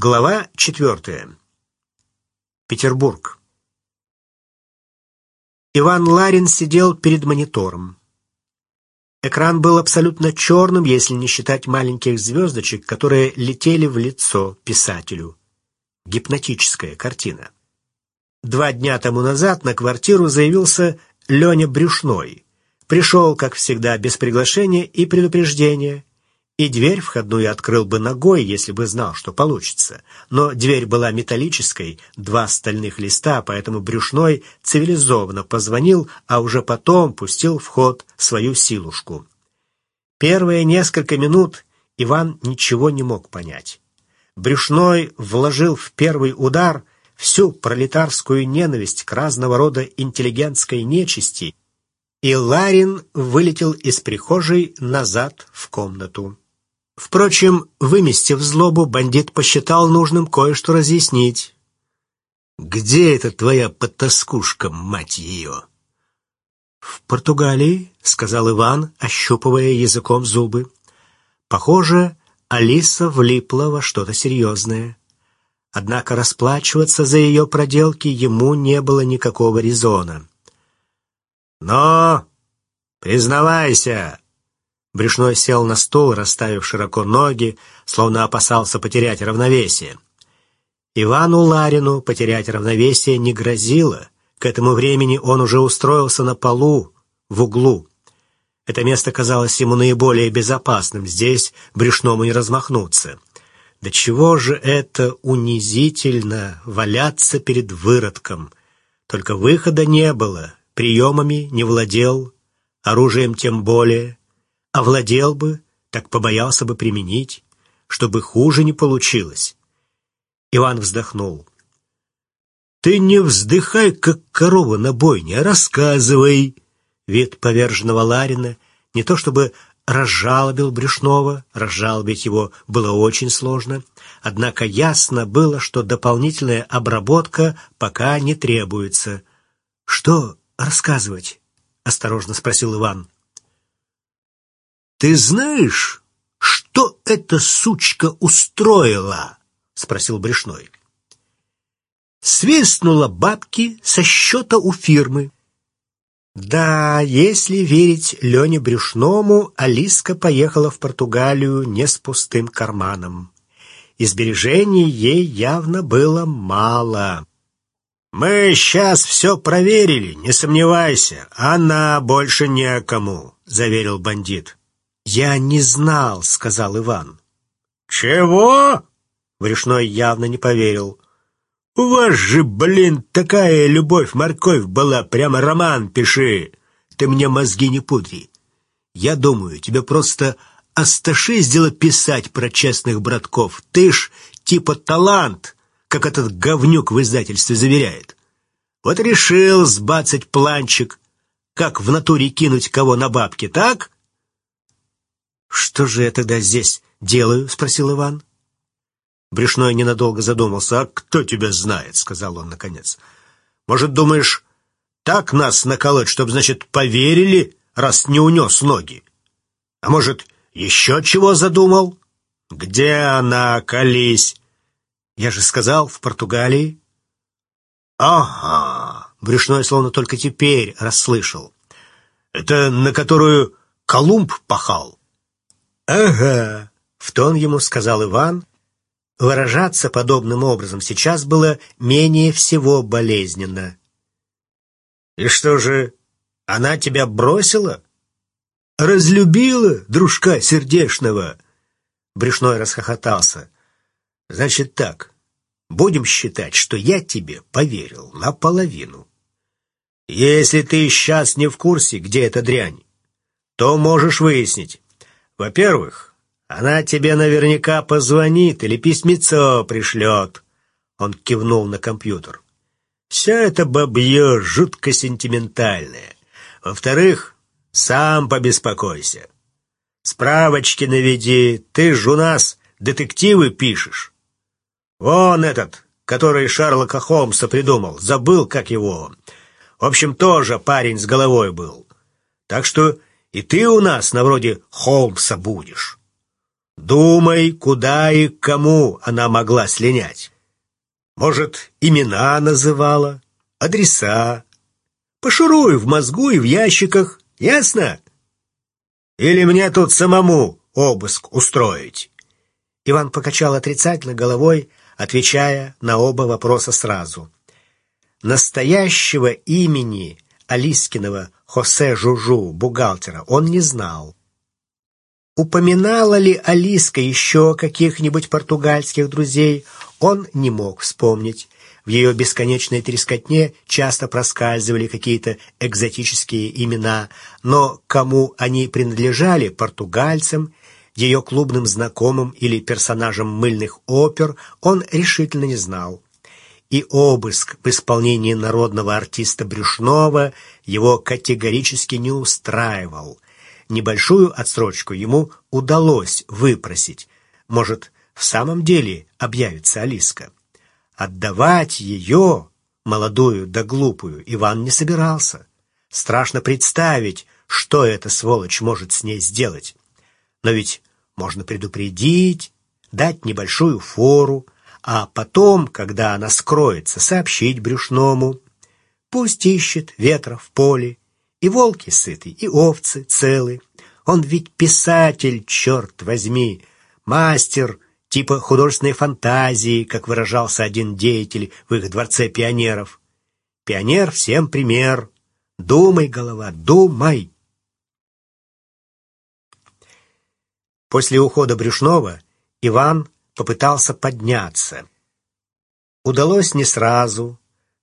Глава четвертая. Петербург. Иван Ларин сидел перед монитором. Экран был абсолютно черным, если не считать маленьких звездочек, которые летели в лицо писателю. Гипнотическая картина. Два дня тому назад на квартиру заявился Леня Брюшной. Пришел, как всегда, без приглашения и предупреждения, и дверь входную открыл бы ногой, если бы знал, что получится. Но дверь была металлической, два стальных листа, поэтому Брюшной цивилизованно позвонил, а уже потом пустил в ход свою силушку. Первые несколько минут Иван ничего не мог понять. Брюшной вложил в первый удар всю пролетарскую ненависть к разного рода интеллигентской нечисти, и Ларин вылетел из прихожей назад в комнату. Впрочем, выместив злобу, бандит посчитал нужным кое-что разъяснить. «Где эта твоя потаскушка, мать ее?» «В Португалии», — сказал Иван, ощупывая языком зубы. «Похоже, Алиса влипла во что-то серьезное. Однако расплачиваться за ее проделки ему не было никакого резона». «Но, признавайся, Брюшной сел на стул, расставив широко ноги, словно опасался потерять равновесие. Ивану Ларину потерять равновесие не грозило. К этому времени он уже устроился на полу, в углу. Это место казалось ему наиболее безопасным. Здесь брюшному не размахнуться. Да чего же это унизительно валяться перед выродком? Только выхода не было, приемами не владел, оружием тем более. Овладел бы, так побоялся бы применить, чтобы хуже не получилось. Иван вздохнул. «Ты не вздыхай, как корова на бойне, а рассказывай!» Вид поверженного Ларина не то чтобы разжалобил Брюшного, разжалобить его было очень сложно, однако ясно было, что дополнительная обработка пока не требуется. «Что рассказывать?» — осторожно спросил Иван. «Ты знаешь, что эта сучка устроила?» — спросил Брешной. Свистнула бабки со счета у фирмы. Да, если верить Лене Брюшному, Алиска поехала в Португалию не с пустым карманом. И ей явно было мало. «Мы сейчас все проверили, не сомневайся, она больше некому», — заверил бандит. «Я не знал», — сказал Иван. «Чего?» — Врешной явно не поверил. «У вас же, блин, такая любовь-морковь была, прямо роман пиши. Ты мне мозги не пудри. Я думаю, тебе просто остошиздило писать про честных братков. Ты ж типа талант, как этот говнюк в издательстве заверяет. Вот решил сбацать планчик, как в натуре кинуть кого на бабки, так?» «Что же я тогда здесь делаю?» — спросил Иван. Брюшной ненадолго задумался. «А кто тебя знает?» — сказал он наконец. «Может, думаешь, так нас наколоть, чтобы, значит, поверили, раз не унес ноги? А может, еще чего задумал? Где она, колись?» «Я же сказал, в Португалии». «Ага», — Брюшной словно только теперь расслышал. «Это на которую Колумб пахал?» «Ага», — в тон ему сказал Иван. Выражаться подобным образом сейчас было менее всего болезненно. «И что же, она тебя бросила?» «Разлюбила, дружка сердешного?» Брюшной расхохотался. «Значит так, будем считать, что я тебе поверил наполовину. Если ты сейчас не в курсе, где эта дрянь, то можешь выяснить. Во-первых, она тебе наверняка позвонит или письмецо пришлет. Он кивнул на компьютер. Все это бабье жутко сентиментальное. Во-вторых, сам побеспокойся. Справочки наведи, ты ж у нас детективы пишешь. Вон этот, который Шерлока Холмса придумал, забыл, как его. В общем, тоже парень с головой был. Так что и ты у нас на вроде Холмса будешь. Думай, куда и к кому она могла слинять. Может, имена называла, адреса. Пошуруй в мозгу и в ящиках, ясно? Или мне тут самому обыск устроить?» Иван покачал отрицательно головой, отвечая на оба вопроса сразу. Настоящего имени Алискиного Хосе Жужу, бухгалтера, он не знал. Упоминала ли Алиска еще каких-нибудь португальских друзей, он не мог вспомнить. В ее бесконечной трескотне часто проскальзывали какие-то экзотические имена, но кому они принадлежали, португальцам, ее клубным знакомым или персонажам мыльных опер, он решительно не знал. И обыск в исполнении народного артиста Брюшнова его категорически не устраивал – Небольшую отсрочку ему удалось выпросить. Может, в самом деле объявится Алиска. Отдавать ее, молодую да глупую, Иван не собирался. Страшно представить, что эта сволочь может с ней сделать. Но ведь можно предупредить, дать небольшую фору, а потом, когда она скроется, сообщить брюшному. Пусть ищет ветра в поле и волки сыты, и овцы целы. Он ведь писатель, черт возьми, мастер типа художественной фантазии, как выражался один деятель в их дворце пионеров. Пионер всем пример. Думай, голова, думай. После ухода Брюшнова Иван попытался подняться. Удалось не сразу,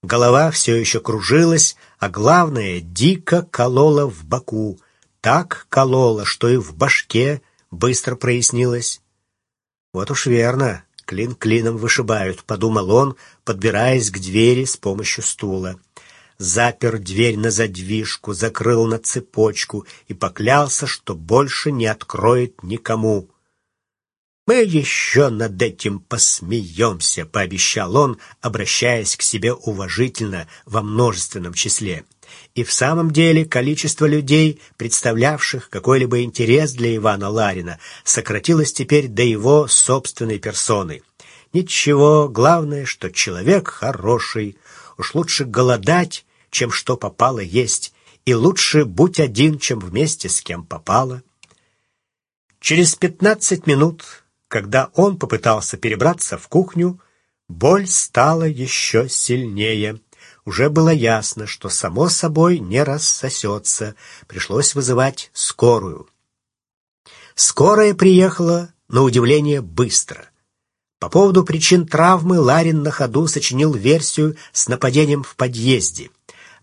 Голова все еще кружилась, а главное, дико колола в боку. Так колола, что и в башке быстро прояснилось. Вот уж верно, клин клином вышибают, подумал он, подбираясь к двери с помощью стула. Запер дверь на задвижку, закрыл на цепочку и поклялся, что больше не откроет никому. «Мы еще над этим посмеемся», — пообещал он, обращаясь к себе уважительно во множественном числе. И в самом деле количество людей, представлявших какой-либо интерес для Ивана Ларина, сократилось теперь до его собственной персоны. Ничего, главное, что человек хороший. Уж лучше голодать, чем что попало есть, и лучше будь один, чем вместе с кем попало. Через пятнадцать минут когда он попытался перебраться в кухню, боль стала еще сильнее. Уже было ясно, что само собой не рассосется. Пришлось вызывать скорую. Скорая приехала, на удивление, быстро. По поводу причин травмы Ларин на ходу сочинил версию с нападением в подъезде.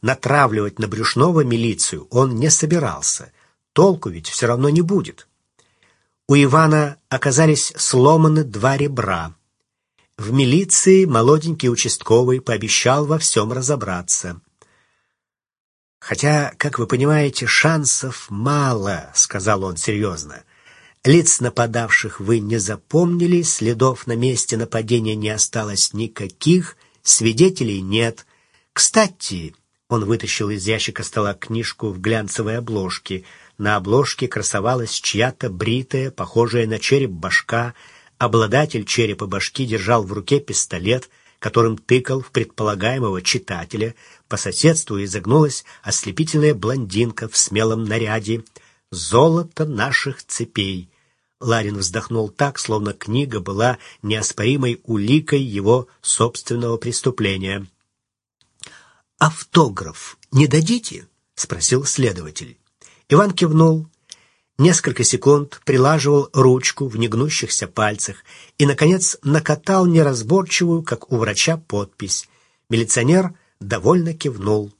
Натравливать на Брюшного милицию он не собирался. Толку ведь все равно не будет. У Ивана оказались сломаны два ребра. В милиции молоденький участковый пообещал во всем разобраться. «Хотя, как вы понимаете, шансов мало», — сказал он серьезно. «Лиц нападавших вы не запомнили, следов на месте нападения не осталось никаких, свидетелей нет. Кстати...» — он вытащил из ящика стола книжку в глянцевой обложке — на обложке красовалась чья-то бритая, похожая на череп башка. Обладатель черепа башки держал в руке пистолет, которым тыкал в предполагаемого читателя. По соседству изогнулась ослепительная блондинка в смелом наряде. «Золото наших цепей». Ларин вздохнул так, словно книга была неоспоримой уликой его собственного преступления. «Автограф не дадите?» — спросил следователь. Иван кивнул, несколько секунд прилаживал ручку в негнущихся пальцах и, наконец, накатал неразборчивую, как у врача, подпись. Милиционер довольно кивнул.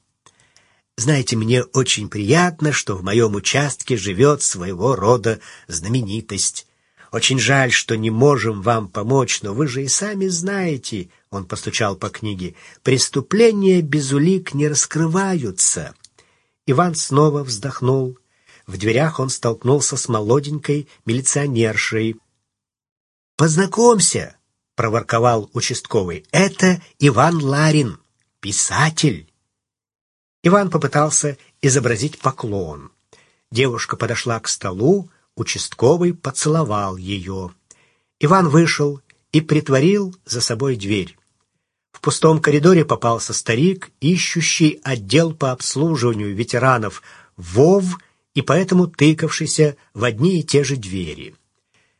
«Знаете, мне очень приятно, что в моем участке живет своего рода знаменитость. Очень жаль, что не можем вам помочь, но вы же и сами знаете, — он постучал по книге, — преступления без улик не раскрываются». Иван снова вздохнул. В дверях он столкнулся с молоденькой милиционершей. «Познакомься!» — проворковал участковый. «Это Иван Ларин, писатель!» Иван попытался изобразить поклон. Девушка подошла к столу, участковый поцеловал ее. Иван вышел и притворил за собой дверь. В пустом коридоре попался старик, ищущий отдел по обслуживанию ветеранов ВОВ и поэтому тыкавшийся в одни и те же двери.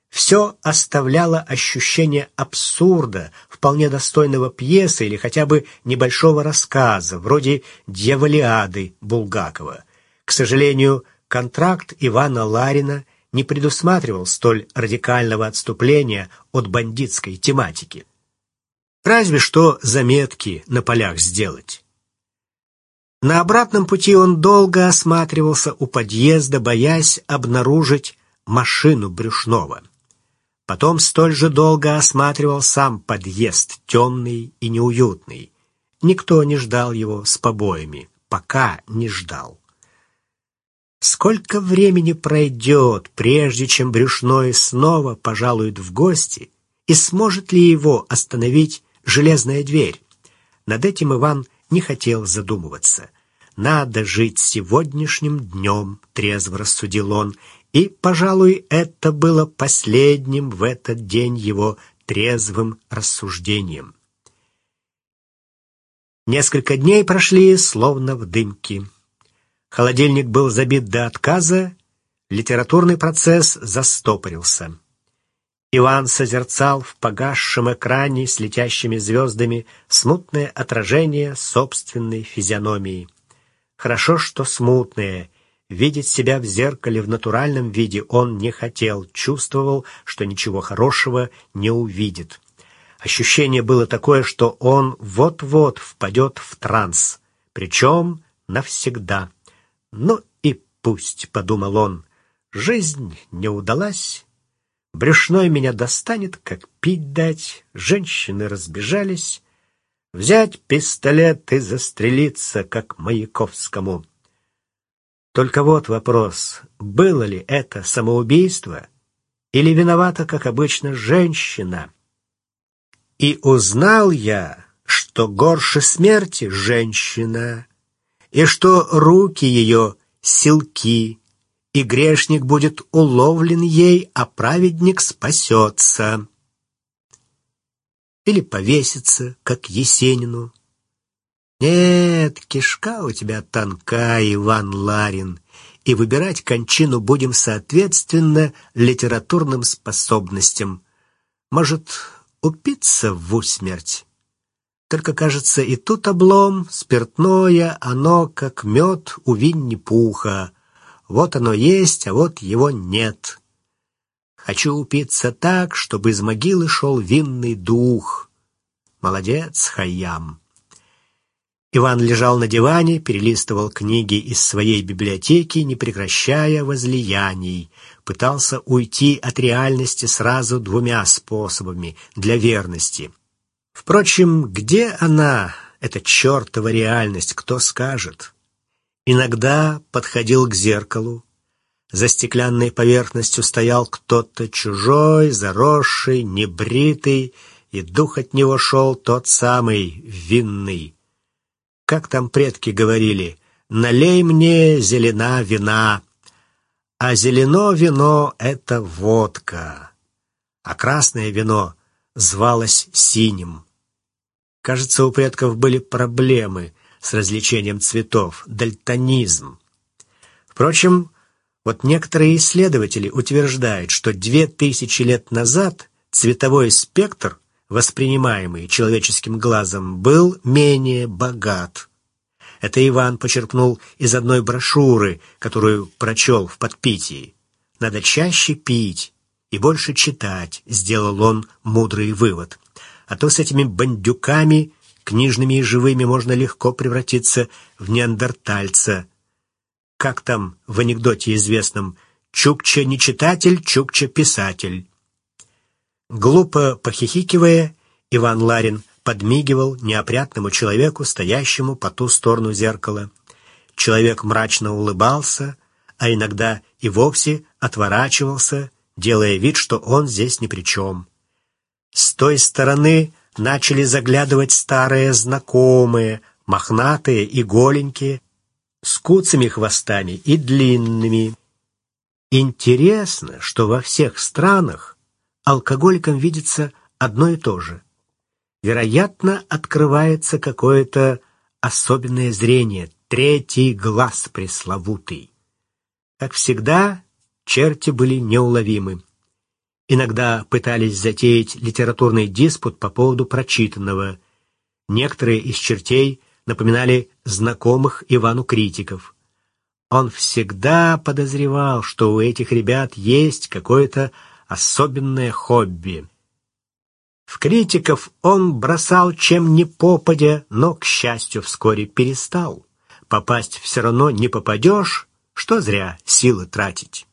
Все оставляло ощущение абсурда, вполне достойного пьесы или хотя бы небольшого рассказа, вроде «Дьяволиады» Булгакова. К сожалению, контракт Ивана Ларина не предусматривал столь радикального отступления от бандитской тематики. Разве что заметки на полях сделать. На обратном пути он долго осматривался у подъезда, боясь обнаружить машину Брюшного. Потом столь же долго осматривал сам подъезд, темный и неуютный. Никто не ждал его с побоями, пока не ждал. Сколько времени пройдет, прежде чем Брюшной снова пожалует в гости, и сможет ли его остановить железная дверь? Над этим Иван не хотел задумываться. Надо жить сегодняшним днем, трезво рассудил он, и, пожалуй, это было последним в этот день его трезвым рассуждением. Несколько дней прошли словно в дымке. Холодильник был забит до отказа, литературный процесс застопорился. Иван созерцал в погасшем экране с летящими звездами смутное отражение собственной физиономии. Хорошо, что смутное. Видеть себя в зеркале в натуральном виде он не хотел, чувствовал, что ничего хорошего не увидит. Ощущение было такое, что он вот-вот впадет в транс, причем навсегда. «Ну и пусть», — подумал он, — «жизнь не удалась». Брюшной меня достанет, как пить дать. Женщины разбежались. Взять пистолет и застрелиться, как Маяковскому. Только вот вопрос, было ли это самоубийство или виновата, как обычно, женщина? И узнал я, что горше смерти женщина, и что руки ее — силки, и грешник будет уловлен ей, а праведник спасется. Или повесится, как Есенину. Нет, кишка у тебя тонка, Иван Ларин, и выбирать кончину будем соответственно литературным способностям. Может, упиться в усмерть? Только, кажется, и тут облом, спиртное, оно, как мед у Винни-Пуха. Вот оно есть, а вот его нет. Хочу упиться так, чтобы из могилы шел винный дух. Молодец, Хайям. Иван лежал на диване, перелистывал книги из своей библиотеки, не прекращая возлияний. Пытался уйти от реальности сразу двумя способами для верности — Впрочем, где она, эта чертова реальность, кто скажет? Иногда подходил к зеркалу. За стеклянной поверхностью стоял кто-то чужой, заросший, небритый, и дух от него шел тот самый, винный. Как там предки говорили, «Налей мне зелена вина», а зелено вино — это водка, а красное вино звалось синим. Кажется, у предков были проблемы с развлечением цветов, дальтонизм. Впрочем, вот некоторые исследователи утверждают, что две тысячи лет назад цветовой спектр, воспринимаемый человеческим глазом, был менее богат. Это Иван почерпнул из одной брошюры, которую прочел в подпитии. Надо чаще пить, и больше читать, сделал он мудрый вывод. А то с этими бандюками, книжными и живыми, можно легко превратиться в неандертальца. Как там в анекдоте известном «Чукча не читатель, Чукча писатель». Глупо похихикивая, Иван Ларин подмигивал неопрятному человеку, стоящему по ту сторону зеркала. Человек мрачно улыбался, а иногда и вовсе отворачивался, делая вид, что он здесь ни при чем. С той стороны начали заглядывать старые знакомые, мохнатые и голенькие, с куцами хвостами и длинными. Интересно, что во всех странах алкоголикам видится одно и то же. Вероятно, открывается какое-то особенное зрение, третий глаз пресловутый. Как всегда, черти были неуловимы. Иногда пытались затеять литературный диспут по поводу прочитанного. Некоторые из чертей напоминали знакомых Ивану критиков. Он всегда подозревал, что у этих ребят есть какое-то особенное хобби. В критиков он бросал чем ни попадя, но, к счастью, вскоре перестал. Попасть все равно не попадешь, что зря силы тратить.